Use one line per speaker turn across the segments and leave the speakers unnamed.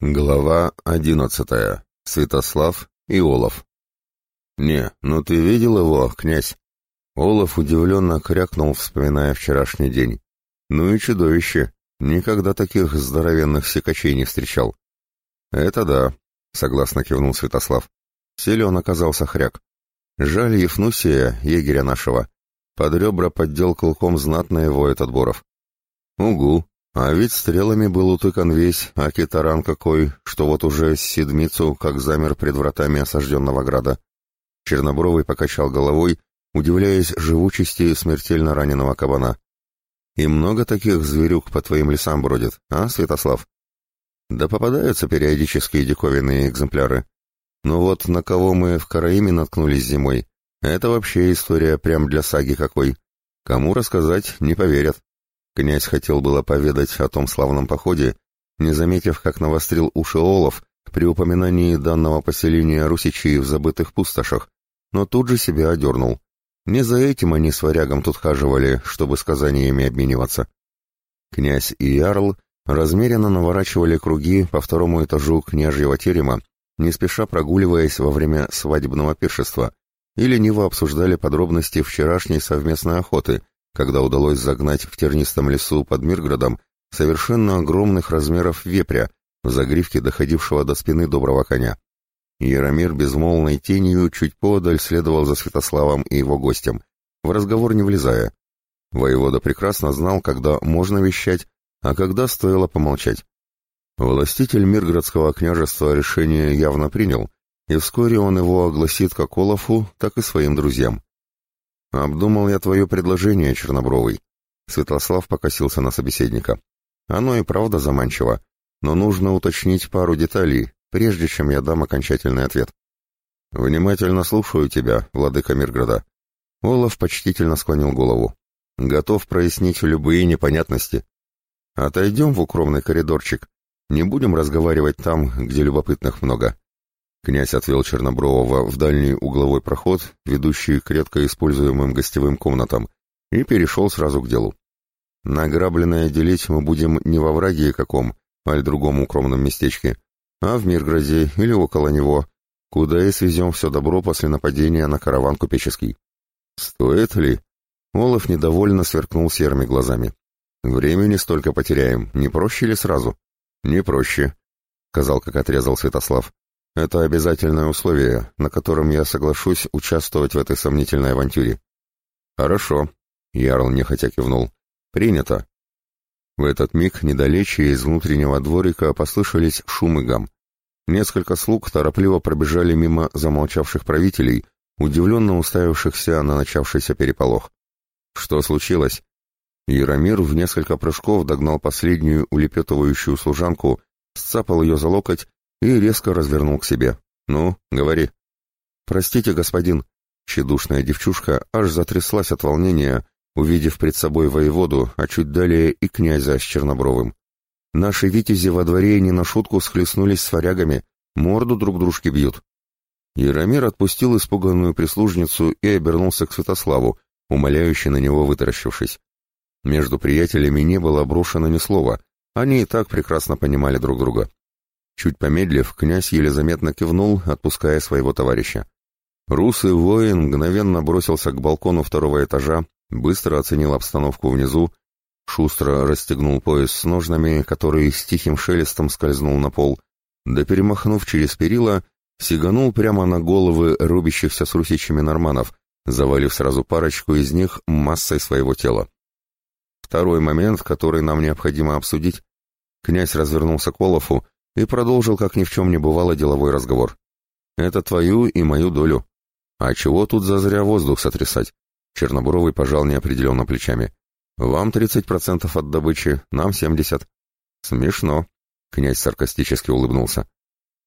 Глава одиннадцатая. Святослав и Олаф. «Не, ну ты видел его, князь?» Олаф удивленно крякнул, вспоминая вчерашний день. «Ну и чудовище! Никогда таких здоровенных секачей не встречал». «Это да», — согласно кивнул Святослав. Силен оказался хряк. Жаль Ефнусия, егеря нашего. Под ребра поддел клыком знатно его этот Боров. «Угу», а ведь стрелами был утыкан весь, а китаран какой, что вот уже седмицу, как замер пред вратами осажденного града. Чернобровый покачал головой, удивляясь живучести смертельно раненого кабана. «И много таких зверюк по твоим лесам бродит, а, Святослав?» «Да попадаются периодические диковинные экземпляры. Но вот на кого мы в Караиме наткнулись зимой, это вообще история прям для саги какой. Кому рассказать, не поверят». Князь хотел было поведать о том славном походе, не заметив, как навострил уши Олов при упоминании данного поселения русичей в забытых пустошах, но тут же себя одернул. Не за этим они с варягом тут хаживали, чтобы сказаниями обмениваться. Князь и Ярл размеренно наворачивали круги по второму этажу княжьего терема, не спеша прогуливаясь во время свадебного пиршества, и лениво обсуждали подробности вчерашней совместной охоты, когда удалось загнать в тернистом лесу под Мирградом совершенно огромных размеров вепря, в загривке доходившего до спины доброго коня. Яромир безмолвной тенью чуть подаль следовал за Святославом и его гостем, в разговор не влезая. Воевода прекрасно знал, когда можно вещать, а когда стоило помолчать. Властитель Мирградского княжества решение явно принял, и вскоре он его огласит как Олафу, так и своим друзьям. «Обдумал я твое предложение, Чернобровый». Святослав покосился на собеседника. «Оно и правда заманчиво, но нужно уточнить пару деталей, прежде чем я дам окончательный ответ». «Внимательно слушаю тебя, владыка Мирграда». Олаф почтительно склонил голову. «Готов прояснить любые непонятности. Отойдем в укромный коридорчик. Не будем разговаривать там, где любопытных много. Князь отвел Чернобрового в дальний угловой проход, ведущий к редко используемым гостевым комнатам, и перешел сразу к делу. Награбленное делить мы будем не во враге каком, аль другом укромном местечке, а в Мирграде или около него, куда и свезем все добро после нападения на караван купеческий. Стоит ли? Олаф недовольно сверкнул серыми глазами. Времени столько потеряем, не проще ли сразу? Не проще, сказал, как отрезал Святослав. Это обязательное условие, на котором я соглашусь участвовать в этой сомнительной авантюре. Хорошо, Ярл нехотя кивнул. Принято. В этот миг недалече из внутреннего дворика послышались шум и гам. Несколько слуг торопливо пробежали мимо замолчавших правителей, удивленно уставившихся на начавшийся переполох. Что случилось? Яромир в несколько прыжков догнал последнюю улепетывающую служанку, сцапал ее за локоть и резко развернул к себе. «Ну, говори». «Простите, господин». Чедушная девчушка аж затряслась от волнения, увидев пред собой воеводу, а чуть далее и князя с Чернобровым. Наши витязи во дворе не на шутку схлестнулись с варягами, морду друг дружке бьют. Яромир отпустил испуганную прислужницу и обернулся к Святославу, умоляюще на него вытаращившись. Между приятелями не было брошено ни слова, они и так прекрасно понимали друг друга. Чуть помедлив, князь еле заметно кивнул, отпуская своего товарища. Русый воин мгновенно бросился к балкону второго этажа, быстро оценил обстановку внизу, шустро расстегнул пояс с ножнами, который с тихим шелестом скользнул на пол, да перемахнув через перила, сиганул прямо на головы рубящихся с русичами норманов, завалив сразу парочку из них массой своего тела. Второй момент, который нам необходимо обсудить. Князь развернулся к Олафу, и продолжил, как ни в чем не бывало, деловой разговор. «Это твою и мою долю. А чего тут зазря воздух сотрясать?» Чернобуровый пожал неопределенно плечами. «Вам тридцать процентов от добычи, нам семьдесят». «Смешно», — князь саркастически улыбнулся.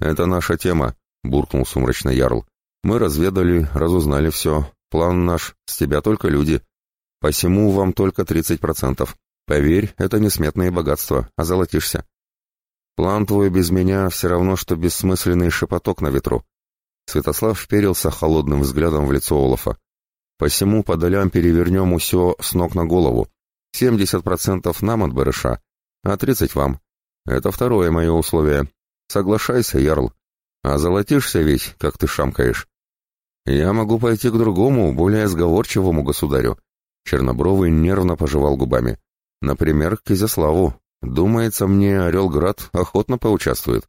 «Это наша тема», — буркнул сумрачно Ярл. «Мы разведали, разузнали все. План наш, с тебя только люди. Посему вам только тридцать процентов. Поверь, это несметные богатства, а золотишься. План твой без меня все равно, что бессмысленный шепоток на ветру. Святослав вперился холодным взглядом в лицо Олафа. Посему по долям перевернем усё с ног на голову. Семьдесят процентов нам от барыша, а тридцать вам. Это второе мое условие. Соглашайся, Ярл. А золотишься ведь, как ты шамкаешь. Я могу пойти к другому, более сговорчивому государю. Чернобровый нервно пожевал губами. Например, к Изяславу. Думается мне, Орелград охотно поучаствует.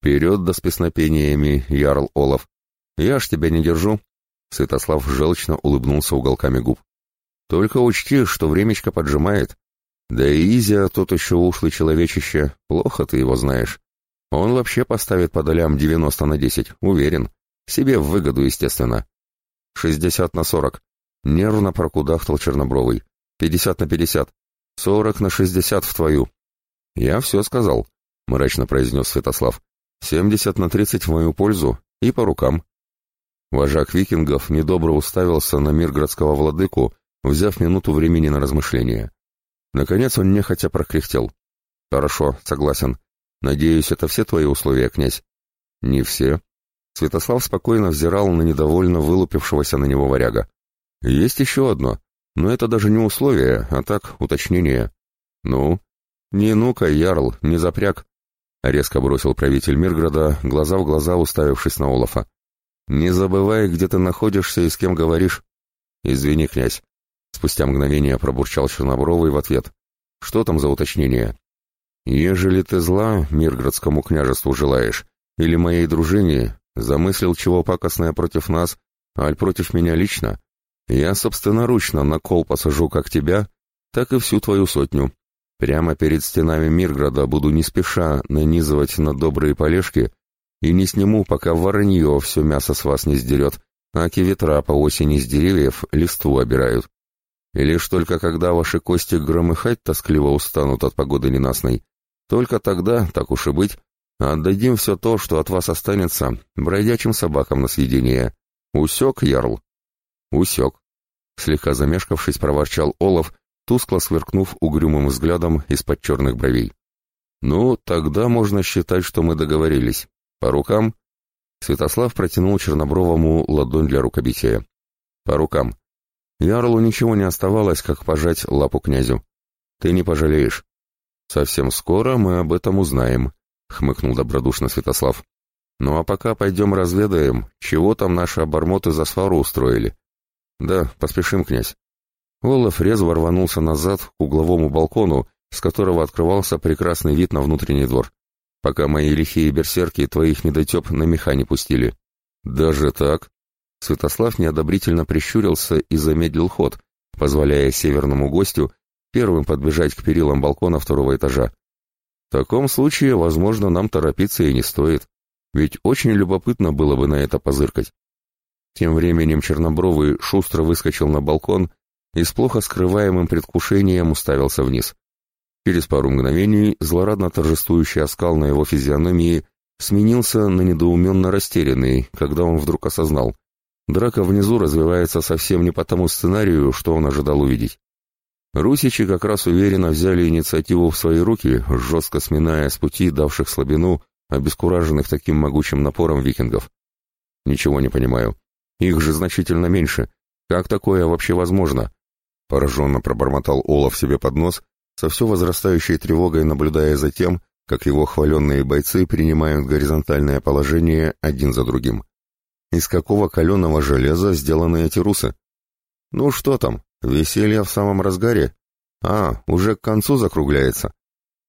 Вперед да с песнопениями, Ярл Олаф. Я ж тебя не держу. Святослав желчно улыбнулся уголками губ. Только учти, что времечко поджимает. Да и Изя тот еще ушлый человечище, плохо ты его знаешь. Он вообще поставит по долям девяносто на десять, уверен. Себе в выгоду, естественно. Шестьдесят на сорок. Нервно прокудахтал Чернобровый. Пятьдесят на пятьдесят. Сорок на шестьдесят в твою. Я все сказал, мрачно произнес Святослав. Семьдесят на тридцать в мою пользу и по рукам. Вожак викингов недобро уставился на мир городского владыку, взяв минуту времени на размышление. Наконец он нехотя прокряхтел. «Хорошо, согласен. Надеюсь, это все твои условия, князь?» «Не все». Святослав спокойно взирал на недовольно вылупившегося на него варяга. «Есть еще одно, но это даже не условие, а так, уточнение». «Ну?» «Не ну-ка, Ярл, не запряг», — резко бросил правитель Мирграда, глаза в глаза уставившись на Олафа. «Не забывай, где ты находишься и с кем говоришь». «Извини, князь». Спустя мгновение пробурчал Чернобровый в ответ. «Что там за уточнение?» «Ежели ты зла Мирградскому княжеству желаешь, или моей дружине, замыслил чего пакостное против нас, аль против меня лично, я собственноручно на кол посажу как тебя, так и всю твою сотню. Прямо перед стенами Мирграда буду не спеша нанизывать на добрые полежки и не сниму, пока воронье все мясо с вас не сдерет, а ветра по осени с деревьев листву обирают. И лишь только когда ваши кости громыхать тоскливо устанут от погоды ненастной, только тогда, так уж и быть, отдадим все то, что от вас останется, бродячим собакам на съедение. Усек, Ярл? Усек. Слегка замешкавшись, проворчал Олаф, тускло сверкнув угрюмым взглядом из-под черных бровей. «Ну, тогда можно считать, что мы договорились. По рукам?» Святослав протянул Чернобровому ладонь для рукобития. «По рукам. Ярлу ничего не оставалось, как пожать лапу князю. Ты не пожалеешь. Совсем скоро мы об этом узнаем, хмыкнул добродушно Святослав. Ну а пока пойдем разведаем, чего там наши обормоты за свару устроили. Да, поспешим, князь. Олаф резво рванулся назад к угловому балкону, с которого открывался прекрасный вид на внутренний двор. Пока мои лихие берсерки твоих недотеп на меха не пустили. Даже так? Святослав неодобрительно прищурился и замедлил ход, позволяя северному гостю первым подбежать к перилам балкона второго этажа. В таком случае, возможно, нам торопиться и не стоит, ведь очень любопытно было бы на это позыркать. Тем временем Чернобровый шустро выскочил на балкон и с плохо скрываемым предвкушением уставился вниз. Через пару мгновений злорадно торжествующий оскал на его физиономии сменился на недоуменно растерянный, когда он вдруг осознал. Драка внизу развивается совсем не по тому сценарию, что он ожидал увидеть. Русичи как раз уверенно взяли инициативу в свои руки, жестко сминая с пути давших слабину, обескураженных таким могучим напором викингов. Ничего не понимаю. Их же значительно меньше. Как такое вообще возможно? Пораженно пробормотал Олаф себе под нос, со все возрастающей тревогой наблюдая за тем, как его хваленные бойцы принимают горизонтальное положение один за другим. Из какого каленого железа сделаны эти русы? Ну что там, веселье в самом разгаре? А, уже к концу закругляется.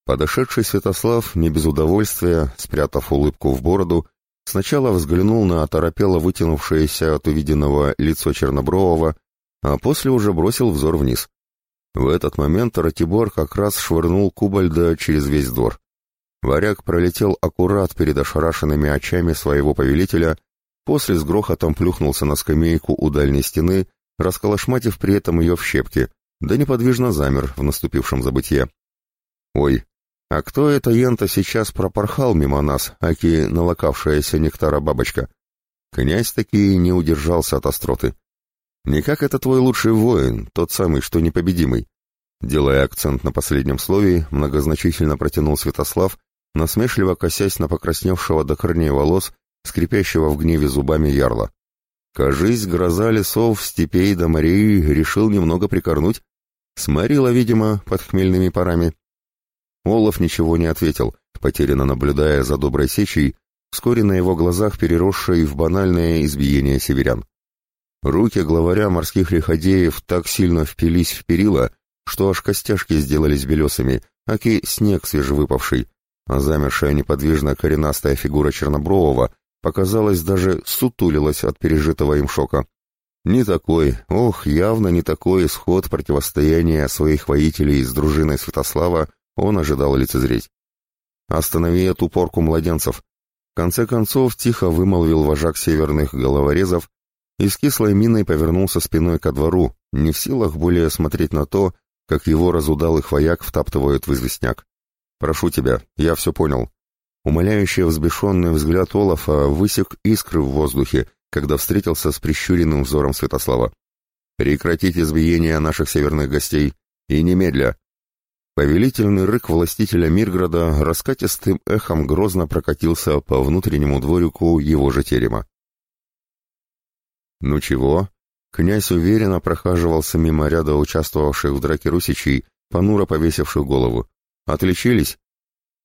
Подошедший Святослав, не без удовольствия, спрятав улыбку в бороду, сначала взглянул на оторопело вытянувшееся от увиденного лицо Чернобрового, а после уже бросил взор вниз. В этот момент Ратибор как раз швырнул Кубальда через весь двор. Варяг пролетел аккурат перед ошарашенными очами своего повелителя После с грохотом плюхнулся на скамейку у дальней стены, расколошматив при этом ее в щепки, да неподвижно замер в наступившем забытье. «Ой, а кто это ента сейчас пропорхал мимо нас, аки налокавшаяся нектара бабочка?» Князь таки не удержался от остроты. «Не как это твой лучший воин, тот самый, что непобедимый?» Делая акцент на последнем слове, многозначительно протянул Святослав, насмешливо косясь на покрасневшего до корней волос скрипящего в гневе зубами ярла. Кажись, гроза лесов, степей до морей решил немного прикорнуть. Сморила, видимо, под хмельными парами. Олаф ничего не ответил, потерянно наблюдая за доброй сечей, вскоре на его глазах переросшей в банальное избиение северян. Руки главаря морских лиходеев так сильно впились в перила, что аж костяшки сделались белесыми, аки снег свежевыпавший, а замершая неподвижно коренастая фигура Чернобрового, показалось, даже сутулилась от пережитого им шока. Не такой, ох, явно не такой исход противостояния своих воителей с дружиной Святослава он ожидал лицезреть. «Останови эту порку младенцев!» В конце концов тихо вымолвил вожак северных головорезов и с кислой миной повернулся спиной ко двору, не в силах более смотреть на то, как его разудалый вояк втаптывают в известняк. «Прошу тебя, я все понял». Умоляющий взбешенный взгляд Олафа высек искры в воздухе, когда встретился с прищуренным взором Святослава. «Прекратить избиение наших северных гостей, и немедля!» Повелительный рык властителя Мирграда раскатистым эхом грозно прокатился по внутреннему дворику его же терема. «Ну чего?» Князь уверенно прохаживался мимо ряда участвовавших в драке русичей, понуро повесивших голову. Отличились?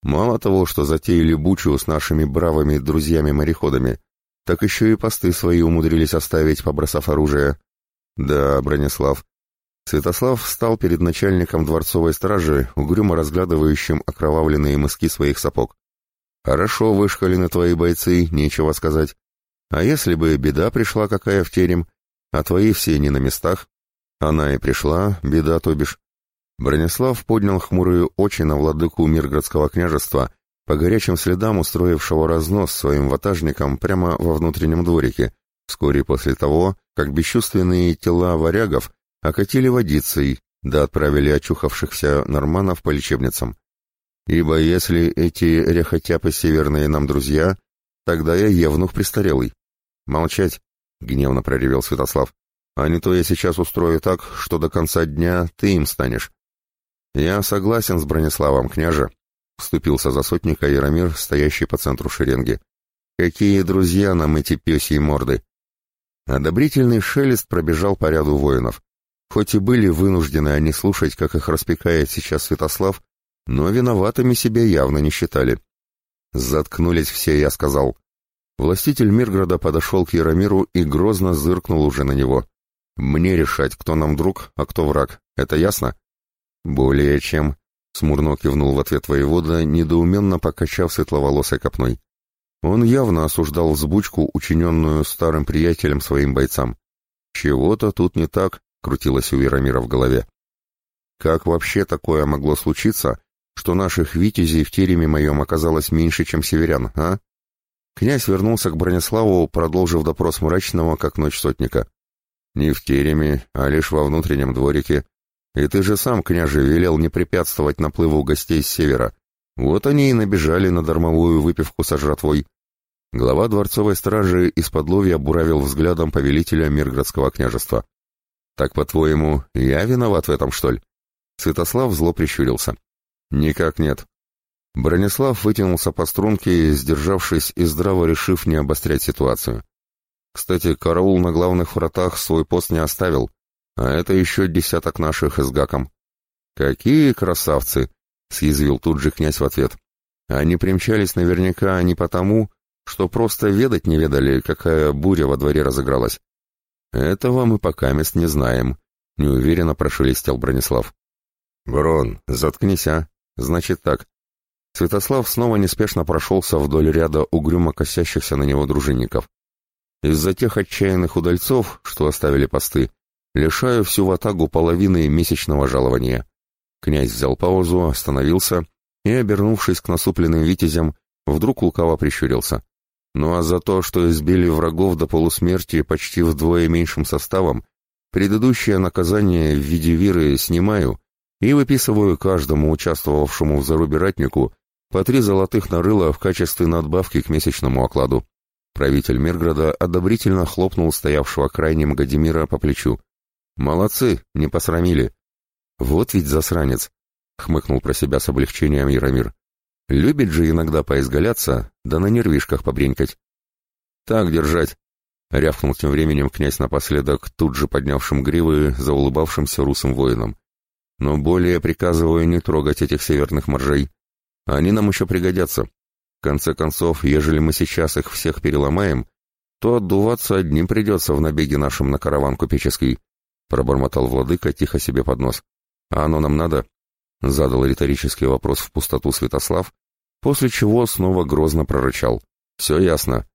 Мало того, что затеяли бучу с нашими бравыми друзьями-мореходами, так еще и посты свои умудрились оставить, побросав оружие. Да, Бронислав. Святослав встал перед начальником дворцовой стражи, угрюмо разглядывающим окровавленные мыски своих сапог. Хорошо вышкалены твои бойцы, нечего сказать. А если бы беда пришла какая в терем, а твои все не на местах? Она и пришла, беда, то бишь. Бронислав поднял хмурые очи на владыку Мирградского княжества, по горячим следам устроившего разнос своим ватажникам прямо во внутреннем дворике, вскоре после того, как бесчувственные тела варягов окатили водицей, да отправили очухавшихся норманов по лечебницам. Ибо если эти рехотяпы северные нам друзья, тогда я евнух престарелый. Молчать, — гневно проревел Святослав. «А не то я сейчас устрою так, что до конца дня ты им станешь». «Я согласен с Брониславом, княже», — вступился за сотника Яромир, стоящий по центру шеренги. «Какие друзья нам эти пёсьи морды!» Одобрительный шелест пробежал по ряду воинов. Хоть и были вынуждены они слушать, как их распекает сейчас Святослав, но виноватыми себя явно не считали. «Заткнулись все», — я сказал. Властитель Мирграда подошел к Яромиру и грозно зыркнул уже на него. «Мне решать, кто нам друг, а кто враг. Это ясно?» «Более чем», — смурно кивнул в ответ воевода, недоуменно покачав светловолосой копной. Он явно осуждал взбучку, учиненную старым приятелем своим бойцам. «Чего-то тут не так», — крутилось у Яромира в голове. «Как вообще такое могло случиться, что наших витязей в тереме моем оказалось меньше, чем северян, а?» Князь вернулся к Брониславу, продолжив допрос мрачного, как ночь сотника. «Не в тереме, а лишь во внутреннем дворике. И ты же сам, княже, велел не препятствовать наплыву гостей с севера. Вот они и набежали на дармовую выпивку со жратвой». Глава дворцовой стражи из-под ловья буравил взглядом повелителя Мирградского княжества. «Так, по-твоему, я виноват в этом, что ли?» Святослав зло прищурился. «Никак нет. Бронислав вытянулся по струнке, сдержавшись и здраво решив не обострять ситуацию. Кстати, караул на главных вратах свой пост не оставил, а это еще десяток наших с гаком. «Какие красавцы!» — съязвил тут же князь в ответ. «Они примчались наверняка не потому, что просто ведать не ведали, какая буря во дворе разыгралась. Этого мы пока мест не знаем», — неуверенно прошелестел Бронислав. «Брон, заткнись, а! Значит так, Святослав снова неспешно прошелся вдоль ряда угрюмо косящихся на него дружинников. Из-за тех отчаянных удальцов, что оставили посты, лишаю всю ватагу половины месячного жалования. Князь взял паузу, остановился и, обернувшись к насупленным витязям, вдруг лукаво прищурился. Ну а за то, что избили врагов до полусмерти почти вдвое меньшим составом, предыдущее наказание в виде виры снимаю и выписываю каждому участвовавшему в зарубе ратнику по три золотых нарыла в качестве надбавки к месячному окладу. Правитель Мирграда одобрительно хлопнул стоявшего крайним Гадимира по плечу. «Молодцы, не посрамили». «Вот ведь засранец», — хмыкнул про себя с облегчением Яромир. «Любит же иногда поизгаляться, да на нервишках побренькать». «Так держать», — рявкнул тем временем князь напоследок, тут же поднявшим гривы за улыбавшимся русым воином. «Но более приказываю не трогать этих северных моржей. Они нам еще пригодятся. В конце концов, ежели мы сейчас их всех переломаем, то отдуваться одним придется в набеге нашем на караван купеческий, — пробормотал владыка тихо себе под нос. А оно нам надо? — задал риторический вопрос в пустоту Святослав, после чего снова грозно прорычал. «Все ясно».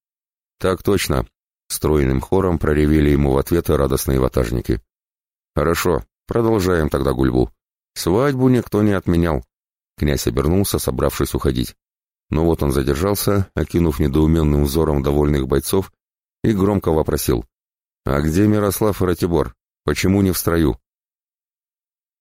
«Так точно», — стройным хором проревели ему в ответ радостные ватажники. «Хорошо, продолжаем тогда гульбу. Свадьбу никто не отменял». Князь обернулся, собравшись уходить. Но вот он задержался, окинув недоуменным взором довольных бойцов, и громко вопросил. «А где Мирослав и Ратибор? Почему не в строю?»